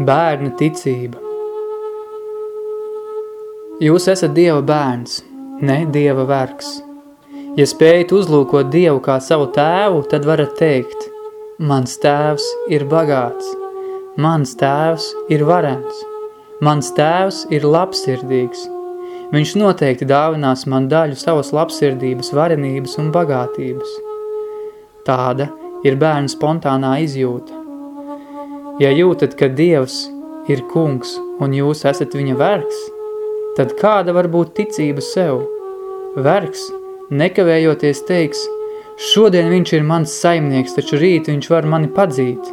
Bērna ticība Jūs esat Dieva bērns, ne Dieva vergs. Ja spējat uzlūkot Dievu kā savu tēvu, tad varat teikt, mans tēvs ir bagāts, mans tēvs ir varens, mans tēvs ir labsirdīgs. Viņš noteikti dāvinās man daļu savas labsirdības, varenības un bagātības. Tāda ir bērna spontānā izjūta. Ja jūtat, ka Dievs ir kungs un jūs esat viņa vergs, tad kāda var būt ticība sev? Vergs, nekavējoties teiks, šodien viņš ir mans saimnieks, taču rīt viņš var mani padzīt.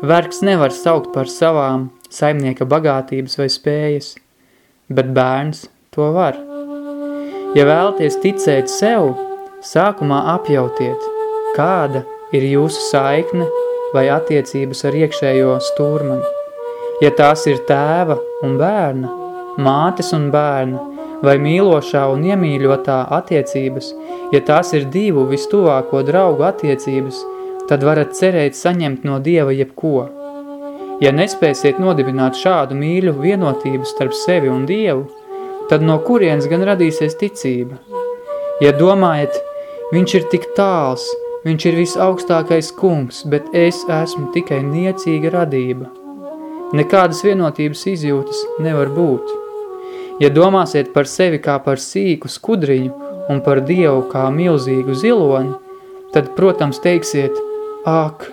Vergs nevar saukt par savām saimnieka bagātības vai spējas, bet bērns to var. Ja vēlties ticēt sev, sākumā apjautiet, kāda ir jūsu saikne vai attiecības ar iekšējo stūrmani. Ja tās ir tēva un bērna, mātes un bērna, vai mīlošā un iemīļotā attiecības, ja tās ir divu vistuvāko draugu attiecības, tad varat cerēt saņemt no Dieva jebko. Ja nespēsiet nodibināt šādu mīļu vienotību starp sevi un Dievu, tad no kurienes gan radīsies ticība? Ja domājat, viņš ir tik tāls, Viņš ir visaugstākais kungs, bet es esmu tikai niecīga radība. Nekādas vienotības izjūtas nevar būt. Ja domāsiet par sevi kā par sīku skudriņu un par Dievu kā milzīgu ziloni, tad, protams, teiksiet, ak,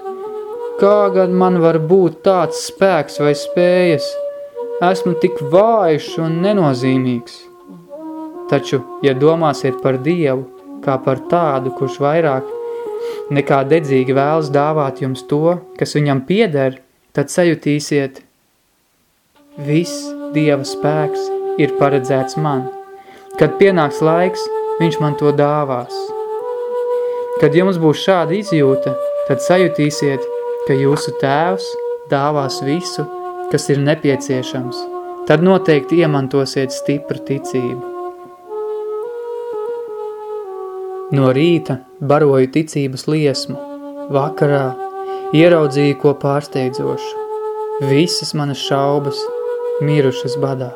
kā gan man var būt tāds spēks vai spējas? Esmu tik vājš un nenozīmīgs. Taču, ja domāsiet par Dievu kā par tādu, kurš vairāk nekā dedzīgi vēlas dāvāt jums to, kas viņam pieder, tad sajutīsiet, viss Dieva spēks ir paredzēts man. Kad pienāks laiks, viņš man to dāvās. Kad jums būs šāda izjūta, tad sajutīsiet, ka jūsu tēvs dāvās visu, kas ir nepieciešams. Tad noteikti iemantosiet stipru ticību. No rīta baroju ticības liesmu, vakarā ieraudzīju ko pārsteidzošu. Visas manas šaubas mirušas badā.